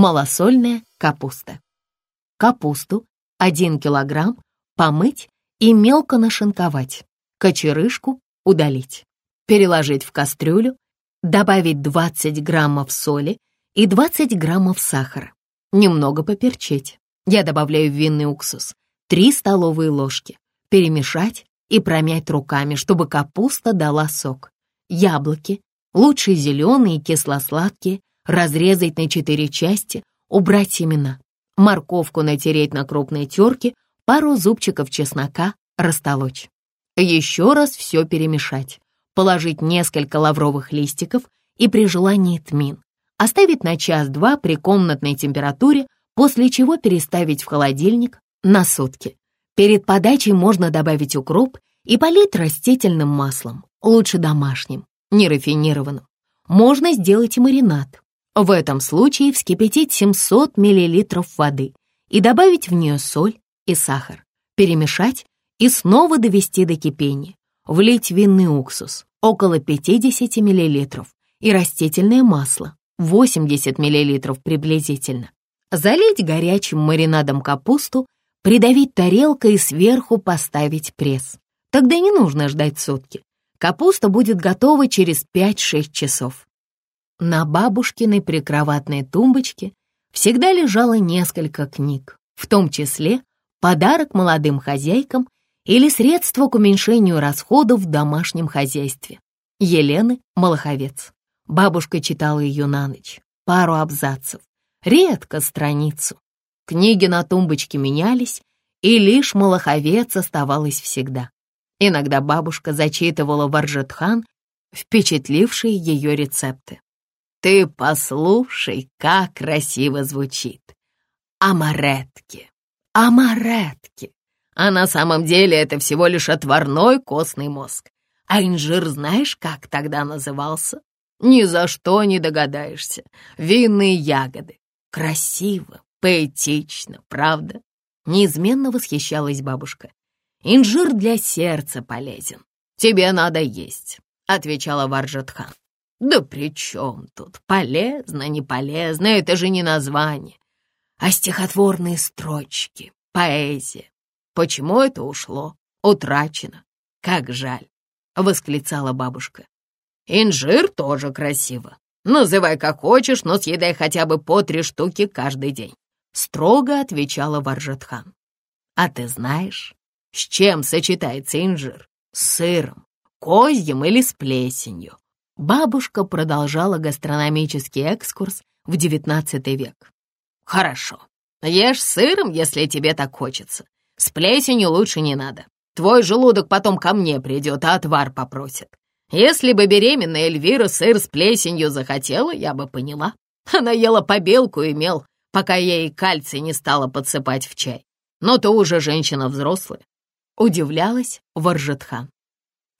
Малосольная капуста. Капусту 1 килограмм помыть и мелко нашинковать. Кочерышку удалить. Переложить в кастрюлю, добавить 20 граммов соли и 20 граммов сахара. Немного поперчить. Я добавляю винный уксус. 3 столовые ложки. Перемешать и промять руками, чтобы капуста дала сок. Яблоки, лучше зеленые и кисло-сладкие, разрезать на 4 части, убрать семена. Морковку натереть на крупной терке, пару зубчиков чеснока растолочь. Еще раз все перемешать. Положить несколько лавровых листиков и при желании тмин. Оставить на час-два при комнатной температуре, после чего переставить в холодильник на сутки. Перед подачей можно добавить укроп и полить растительным маслом, лучше домашним, нерафинированным. Можно сделать и маринад. В этом случае вскипятить 700 мл воды и добавить в нее соль и сахар, перемешать и снова довести до кипения. Влить винный уксус, около 50 мл, и растительное масло, 80 мл приблизительно. Залить горячим маринадом капусту, придавить тарелкой и сверху поставить пресс. Тогда не нужно ждать сутки. Капуста будет готова через 5-6 часов. На бабушкиной прикроватной тумбочке всегда лежало несколько книг, в том числе подарок молодым хозяйкам или средства к уменьшению расходов в домашнем хозяйстве. Елены Малаховец. Бабушка читала ее на ночь, пару абзацев, редко страницу. Книги на тумбочке менялись, и лишь Малаховец оставалась всегда. Иногда бабушка зачитывала Варжетхан, впечатлившие ее рецепты. «Ты послушай, как красиво звучит! Амаретки, амаретки! А на самом деле это всего лишь отварной костный мозг. А инжир знаешь, как тогда назывался? Ни за что не догадаешься. Винные ягоды. Красиво, поэтично, правда? Неизменно восхищалась бабушка. Инжир для сердца полезен. Тебе надо есть, отвечала Варжатхан. Да при чем тут? Полезно, не полезно, это же не название, а стихотворные строчки, поэзия. Почему это ушло? Утрачено. Как жаль, восклицала бабушка. Инжир тоже красиво. Называй как хочешь, но съедай хотя бы по три штуки каждый день. Строго отвечала Варжатхан. А ты знаешь, с чем сочетается инжир? С сыром, козьим или с плесенью? Бабушка продолжала гастрономический экскурс в XIX век. Хорошо, ешь сыром, если тебе так хочется. С плесенью лучше не надо. Твой желудок потом ко мне придет, а отвар попросит. Если бы беременная Эльвира сыр с плесенью захотела, я бы поняла. Она ела побелку и мел, пока ей кальций не стала подсыпать в чай. Но ты уже женщина взрослая. Удивлялась Варжетхан.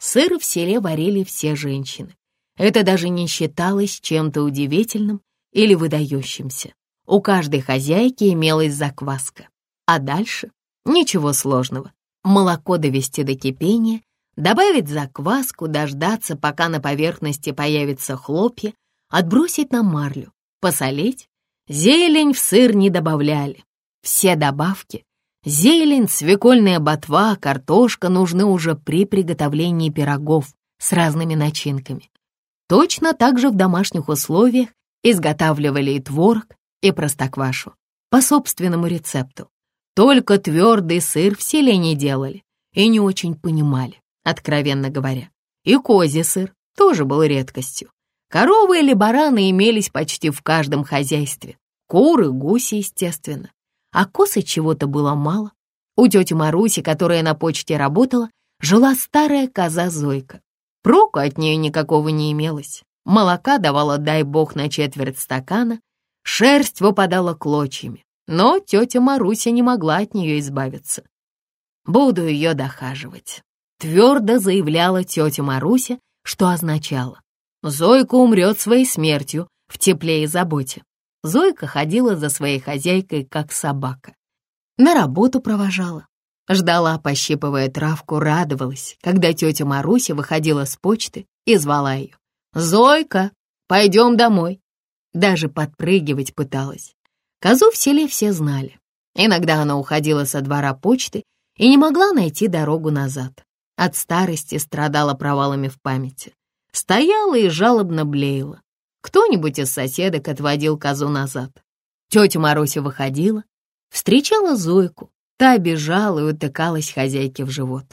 Сыр в селе варили все женщины. Это даже не считалось чем-то удивительным или выдающимся. У каждой хозяйки имелась закваска. А дальше ничего сложного. Молоко довести до кипения добавить закваску, дождаться, пока на поверхности появятся хлопья, отбросить на марлю, посолить. Зелень в сыр не добавляли. Все добавки — зелень, свекольная ботва, картошка — нужны уже при приготовлении пирогов с разными начинками. Точно так же в домашних условиях изготавливали и творог, и простоквашу по собственному рецепту. Только твердый сыр в селе не делали и не очень понимали откровенно говоря. И козий сыр тоже был редкостью. Коровы или бараны имелись почти в каждом хозяйстве. Куры, гуси, естественно. А косы чего-то было мало. У тети Маруси, которая на почте работала, жила старая коза Зойка. Проку от нее никакого не имелось. Молока давала, дай бог, на четверть стакана, шерсть выпадала клочьями. Но тетя Маруся не могла от нее избавиться. Буду ее дохаживать твердо заявляла тетя Маруся, что означало «Зойка умрет своей смертью в тепле и заботе». Зойка ходила за своей хозяйкой, как собака. На работу провожала. Ждала, пощипывая травку, радовалась, когда тетя Маруся выходила с почты и звала ее. «Зойка, пойдем домой!» Даже подпрыгивать пыталась. Козу в селе все знали. Иногда она уходила со двора почты и не могла найти дорогу назад. От старости страдала провалами в памяти. Стояла и жалобно блеяла. Кто-нибудь из соседок отводил козу назад. Тетя Маруся выходила, встречала Зойку. Та бежала и утыкалась хозяйке в живот.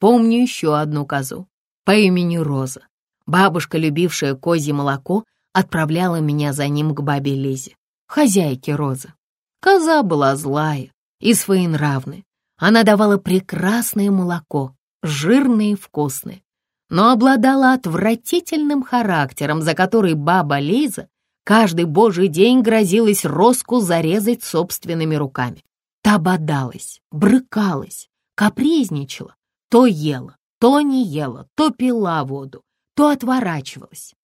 Помню еще одну козу по имени Роза. Бабушка, любившая козье молоко, отправляла меня за ним к бабе Лизе, хозяйке Розы. Коза была злая и своенравная. Она давала прекрасное молоко, жирное и вкусное, но обладала отвратительным характером, за который баба Лиза каждый божий день грозилась Роску зарезать собственными руками. Та бодалась, брыкалась, капризничала, то ела, то не ела, то пила воду, то отворачивалась.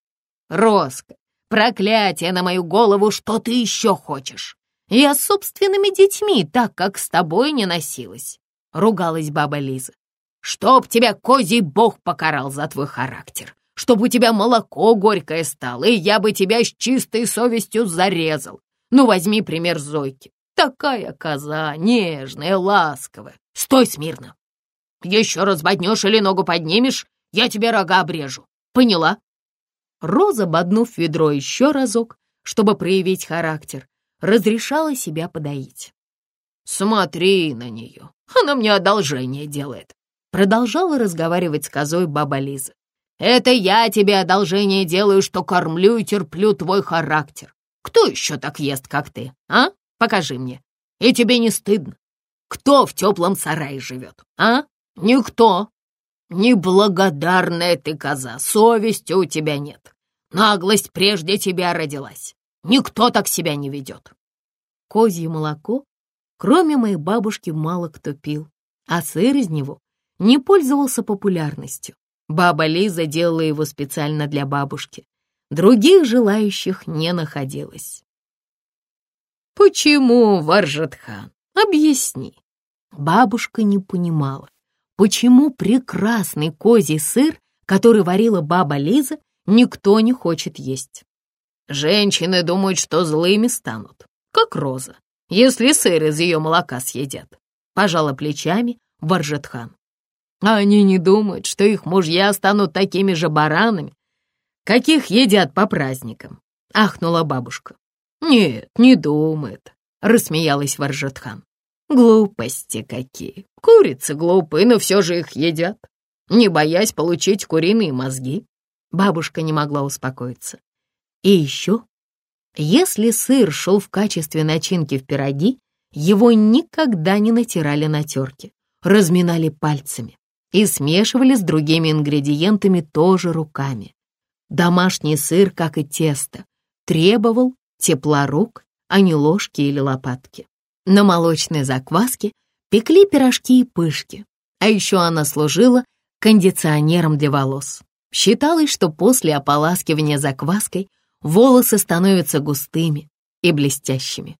«Роска, проклятие на мою голову, что ты еще хочешь? Я с собственными детьми, так как с тобой не носилась», — ругалась баба Лиза. «Чтоб тебя козий бог покарал за твой характер, чтоб у тебя молоко горькое стало, и я бы тебя с чистой совестью зарезал. Ну, возьми пример Зойки. Такая коза, нежная, ласковая. Стой смирно. Еще раз боднешь или ногу поднимешь, я тебе рога обрежу. Поняла?» Роза, боднув ведро еще разок, чтобы проявить характер, разрешала себя подоить. «Смотри на нее, она мне одолжение делает», продолжала разговаривать с козой баба Лиза. «Это я тебе одолжение делаю, что кормлю и терплю твой характер. Кто еще так ест, как ты, а? Покажи мне. И тебе не стыдно? Кто в теплом сарае живет, а? Никто. Неблагодарная ты коза, совести у тебя нет. Наглость прежде тебя родилась. Никто так себя не ведет. Козье молоко, кроме моей бабушки, мало кто пил, а сыр из него не пользовался популярностью. Баба Лиза делала его специально для бабушки. Других желающих не находилось. «Почему, Варжатхан? Объясни». Бабушка не понимала почему прекрасный козий сыр, который варила баба Лиза, никто не хочет есть. Женщины думают, что злыми станут, как Роза, если сыр из ее молока съедят. Пожала плечами Варжетхан. А они не думают, что их мужья станут такими же баранами, каких едят по праздникам, ахнула бабушка. Нет, не думает, рассмеялась Варжетхан. Глупости какие. Курицы глупые, но все же их едят, не боясь получить куриные мозги. Бабушка не могла успокоиться. И еще, если сыр шел в качестве начинки в пироги, его никогда не натирали на терке, разминали пальцами и смешивали с другими ингредиентами тоже руками. Домашний сыр, как и тесто, требовал тепла рук, а не ложки или лопатки. На молочной закваске пекли пирожки и пышки, а еще она служила кондиционером для волос. Считалось, что после ополаскивания закваской волосы становятся густыми и блестящими.